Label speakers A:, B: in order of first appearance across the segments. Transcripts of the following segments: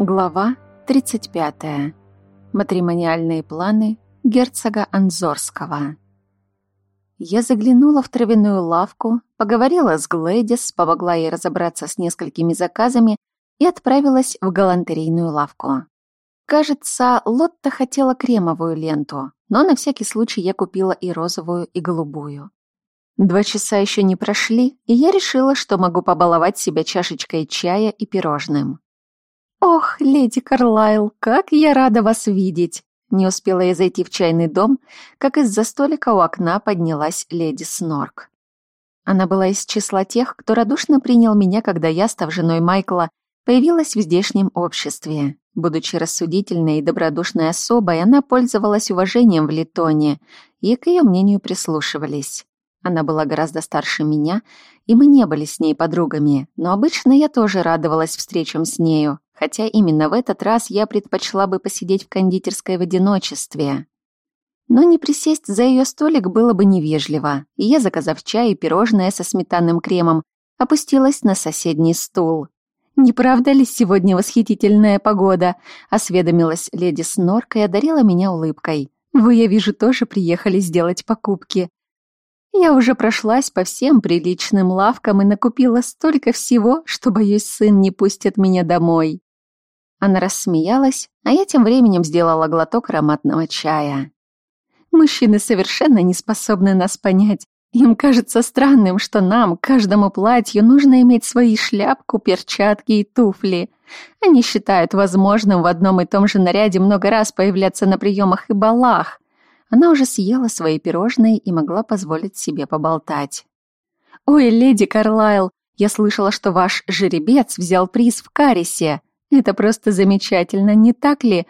A: Глава 35. Матримониальные планы герцога Анзорского. Я заглянула в травяную лавку, поговорила с Глэдис, помогла ей разобраться с несколькими заказами и отправилась в галантерейную лавку. Кажется, Лотта хотела кремовую ленту, но на всякий случай я купила и розовую, и голубую. Два часа еще не прошли, и я решила, что могу побаловать себя чашечкой чая и пирожным. «Ох, леди Карлайл, как я рада вас видеть!» Не успела я зайти в чайный дом, как из-за столика у окна поднялась леди Снорк. Она была из числа тех, кто радушно принял меня, когда я, став женой Майкла, появилась в здешнем обществе. Будучи рассудительной и добродушной особой, она пользовалась уважением в Литоне, и к ее мнению прислушивались. Она была гораздо старше меня, и мы не были с ней подругами, но обычно я тоже радовалась встречам с нею, хотя именно в этот раз я предпочла бы посидеть в кондитерской в одиночестве. Но не присесть за ее столик было бы невежливо, и я, заказав чай и пирожное со сметанным кремом, опустилась на соседний стул. «Не правда ли сегодня восхитительная погода?» — осведомилась леди Снорка и одарила меня улыбкой. «Вы, я вижу, тоже приехали сделать покупки. Я уже прошлась по всем приличным лавкам и накупила столько всего, что, боюсь, сын не пустит меня домой». Она рассмеялась, а я тем временем сделала глоток ароматного чая. Мужчины совершенно не способны нас понять. Им кажется странным, что нам, каждому платью, нужно иметь свои шляпку, перчатки и туфли. Они считают возможным в одном и том же наряде много раз появляться на приемах и балах. Она уже съела свои пирожные и могла позволить себе поболтать. «Ой, леди Карлайл, я слышала, что ваш жеребец взял приз в Карисе. Это просто замечательно, не так ли?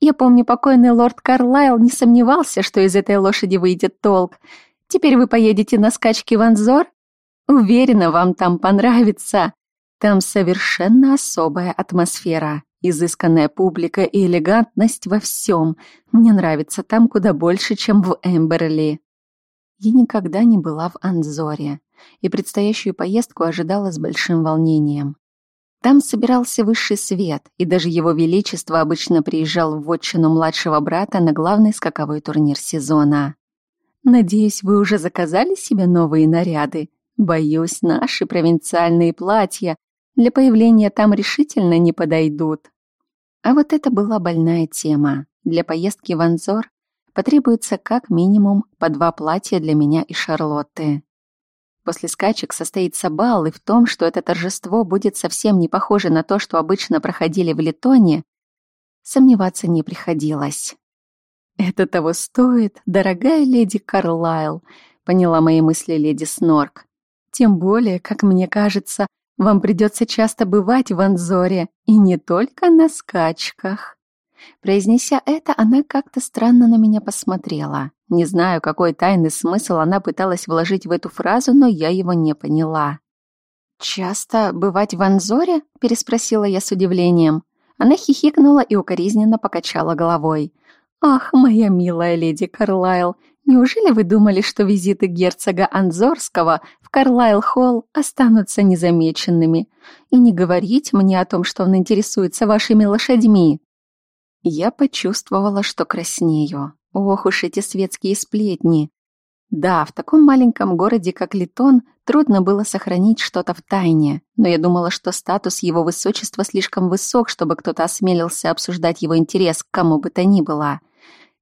A: Я помню, покойный лорд Карлайл не сомневался, что из этой лошади выйдет толк. Теперь вы поедете на скачки в Анзор? Уверена, вам там понравится. Там совершенно особая атмосфера, изысканная публика и элегантность во всем. Мне нравится там куда больше, чем в Эмберли. Я никогда не была в Анзоре, и предстоящую поездку ожидала с большим волнением. Там собирался высший свет, и даже его величество обычно приезжал в вотчину младшего брата на главный скаковой турнир сезона. «Надеюсь, вы уже заказали себе новые наряды? Боюсь, наши провинциальные платья для появления там решительно не подойдут». А вот это была больная тема. Для поездки в Анзор потребуется как минимум по два платья для меня и Шарлотты. После скачек состоится бал, и в том, что это торжество будет совсем не похоже на то, что обычно проходили в Литоне, сомневаться не приходилось. «Это того стоит, дорогая леди Карлайл», — поняла мои мысли леди Снорк. «Тем более, как мне кажется, вам придется часто бывать в Анзоре, и не только на скачках». Произнеся это, она как-то странно на меня посмотрела. Не знаю, какой тайный смысл она пыталась вложить в эту фразу, но я его не поняла. «Часто бывать в Анзоре?» — переспросила я с удивлением. Она хихикнула и укоризненно покачала головой. «Ах, моя милая леди Карлайл, неужели вы думали, что визиты герцога Анзорского в Карлайл-холл останутся незамеченными? И не говорить мне о том, что он интересуется вашими лошадьми?» Я почувствовала, что краснею. Ох уж эти светские сплетни. Да, в таком маленьком городе, как Литон, трудно было сохранить что-то в тайне, но я думала, что статус его высочества слишком высок, чтобы кто-то осмелился обсуждать его интерес к кому бы то ни было.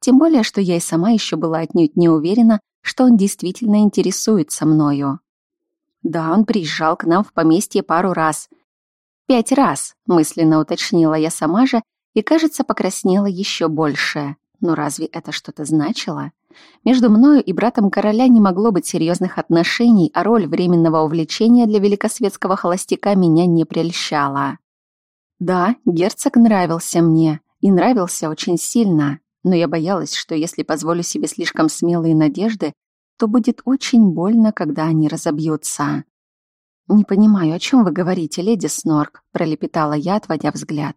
A: Тем более, что я и сама еще была отнюдь не уверена, что он действительно интересуется мною. Да, он приезжал к нам в поместье пару раз. Пять раз, мысленно уточнила я сама же, и, кажется, покраснела еще больше. Но разве это что-то значило? Между мною и братом короля не могло быть серьезных отношений, а роль временного увлечения для великосветского холостяка меня не прельщала. Да, герцог нравился мне, и нравился очень сильно, но я боялась, что если позволю себе слишком смелые надежды, то будет очень больно, когда они разобьются. «Не понимаю, о чем вы говорите, леди Снорк», — пролепетала я, отводя взгляд.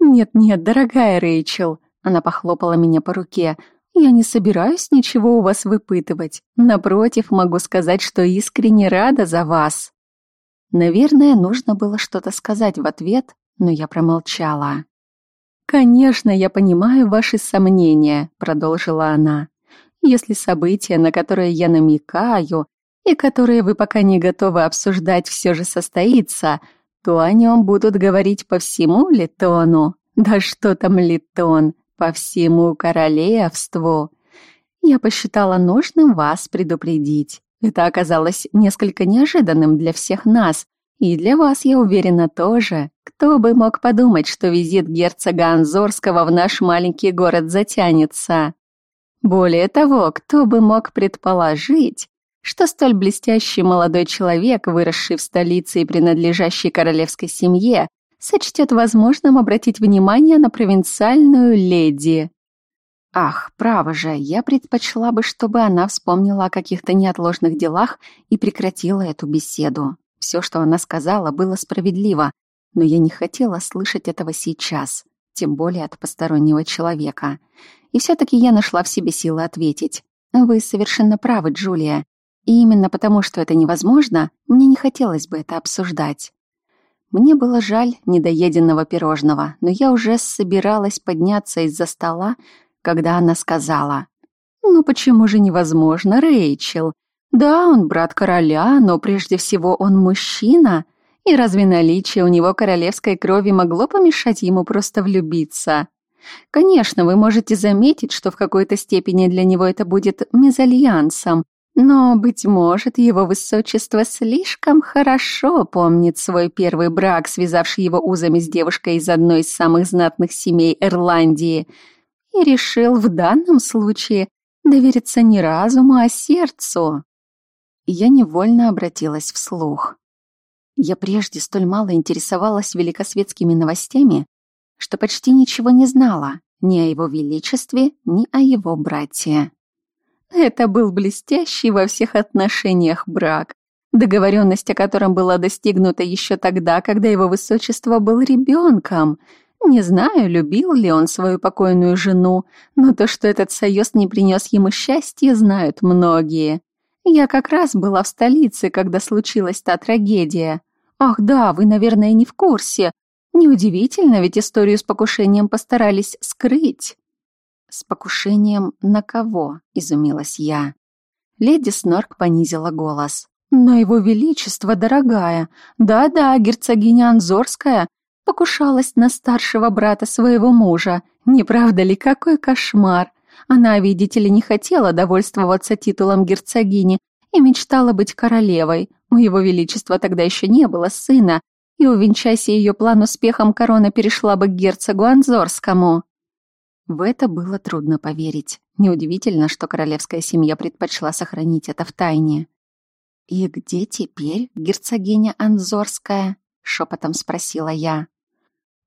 A: «Нет-нет, дорогая Рэйчел», — она похлопала меня по руке, «я не собираюсь ничего у вас выпытывать. Напротив, могу сказать, что искренне рада за вас». Наверное, нужно было что-то сказать в ответ, но я промолчала. «Конечно, я понимаю ваши сомнения», — продолжила она. «Если события, на которые я намекаю, и которые вы пока не готовы обсуждать, все же состоится, то о нем будут говорить по всему Литону. Да что там Литон, по всему королевству. Я посчитала нужным вас предупредить. Это оказалось несколько неожиданным для всех нас, и для вас, я уверена, тоже. Кто бы мог подумать, что визит герцога Анзорского в наш маленький город затянется? Более того, кто бы мог предположить, что столь блестящий молодой человек, выросший в столице и принадлежащий королевской семье, сочтет возможным обратить внимание на провинциальную леди. Ах, право же, я предпочла бы, чтобы она вспомнила о каких-то неотложных делах и прекратила эту беседу. Все, что она сказала, было справедливо, но я не хотела слышать этого сейчас, тем более от постороннего человека. И все-таки я нашла в себе силы ответить. «Вы совершенно правы, Джулия. И именно потому, что это невозможно, мне не хотелось бы это обсуждать». Мне было жаль недоеденного пирожного, но я уже собиралась подняться из-за стола, когда она сказала. «Ну почему же невозможно, Рэйчел? Да, он брат короля, но прежде всего он мужчина. И разве наличие у него королевской крови могло помешать ему просто влюбиться? Конечно, вы можете заметить, что в какой-то степени для него это будет мезальянсом, но, быть может, его высочество слишком хорошо помнит свой первый брак, связавший его узами с девушкой из одной из самых знатных семей Ирландии, и решил в данном случае довериться не разуму, а сердцу. Я невольно обратилась вслух. Я прежде столь мало интересовалась великосветскими новостями, что почти ничего не знала ни о его величестве, ни о его брате. Это был блестящий во всех отношениях брак, договоренность о котором была достигнута еще тогда, когда его высочество был ребенком. Не знаю, любил ли он свою покойную жену, но то, что этот союз не принес ему счастья, знают многие. Я как раз была в столице, когда случилась та трагедия. Ах да, вы, наверное, не в курсе. Неудивительно, ведь историю с покушением постарались скрыть. «С покушением на кого?» — изумилась я. Леди Снорк понизила голос. «На его величество, дорогая! Да-да, герцогиня Анзорская покушалась на старшего брата своего мужа. Не правда ли, какой кошмар? Она, видите ли, не хотела довольствоваться титулом герцогини и мечтала быть королевой. У его величества тогда еще не было сына, и, увенчайся ее план успехом, корона перешла бы к герцогу Анзорскому. В это было трудно поверить. Неудивительно, что королевская семья предпочла сохранить это в тайне. «И где теперь герцогиня Анзорская?» — шепотом спросила я.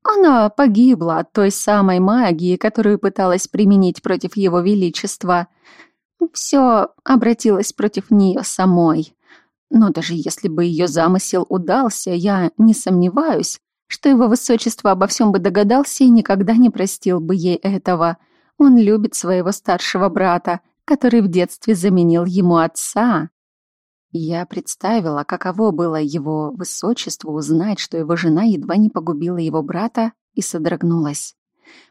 A: «Она погибла от той самой магии, которую пыталась применить против его величества. Все обратилось против нее самой. Но даже если бы ее замысел удался, я не сомневаюсь, что его высочество обо всем бы догадался и никогда не простил бы ей этого. Он любит своего старшего брата, который в детстве заменил ему отца. Я представила, каково было его высочеству узнать, что его жена едва не погубила его брата, и содрогнулась.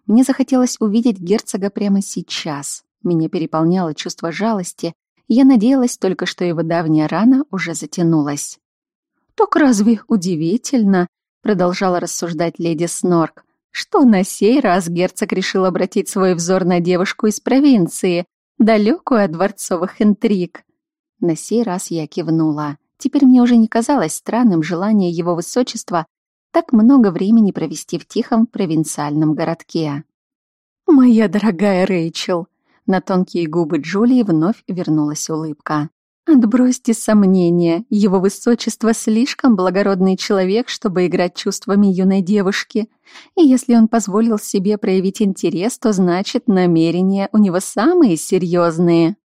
A: Мне захотелось увидеть герцога прямо сейчас. Меня переполняло чувство жалости, и я надеялась только, что его давняя рана уже затянулась. «Так разве удивительно?» Продолжала рассуждать леди Снорк, что на сей раз герцог решил обратить свой взор на девушку из провинции, далекую от дворцовых интриг. На сей раз я кивнула. Теперь мне уже не казалось странным желание его высочества так много времени провести в тихом провинциальном городке. «Моя дорогая Рэйчел!» На тонкие губы Джулии вновь вернулась улыбка. Отбросьте сомнения, его высочество слишком благородный человек, чтобы играть чувствами юной девушки. И если он позволил себе проявить интерес, то значит, намерения у него самые серьезные.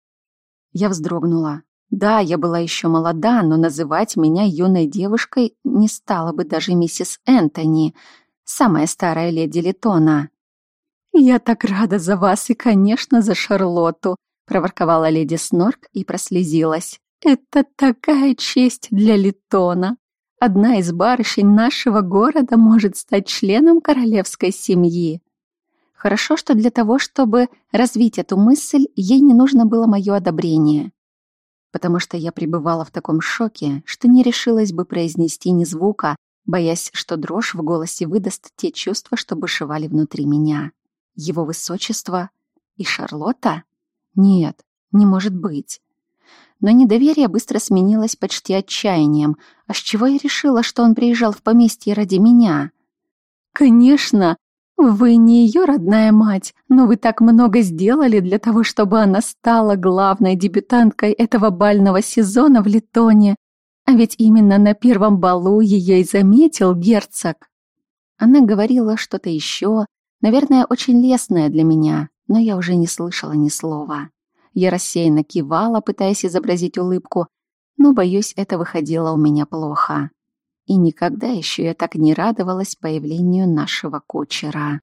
A: Я вздрогнула. Да, я была еще молода, но называть меня юной девушкой не стала бы даже миссис Энтони, самая старая леди Литона. «Я так рада за вас и, конечно, за Шарлотту», проворковала леди Снорк и прослезилась. «Это такая честь для Литона! одна из барышень нашего города может стать членом королевской семьи. Хорошо, что для того, чтобы развить эту мысль, ей не нужно было мое одобрение. Потому что я пребывала в таком шоке, что не решилась бы произнести ни звука, боясь, что дрожь в голосе выдаст те чувства, что бушевали внутри меня. Его высочество и Шарлотта? Нет, не может быть. Но недоверие быстро сменилось почти отчаянием. А с чего я решила, что он приезжал в поместье ради меня? Конечно, вы не ее родная мать, но вы так много сделали для того, чтобы она стала главной дебютанткой этого бального сезона в Литоне. А ведь именно на первом балу ее и заметил герцог. Она говорила что-то еще, наверное, очень лестное для меня, но я уже не слышала ни слова. Я рассеянно кивала, пытаясь изобразить улыбку, но, боюсь, это выходило у меня плохо. И никогда еще я так не радовалась появлению нашего кучера.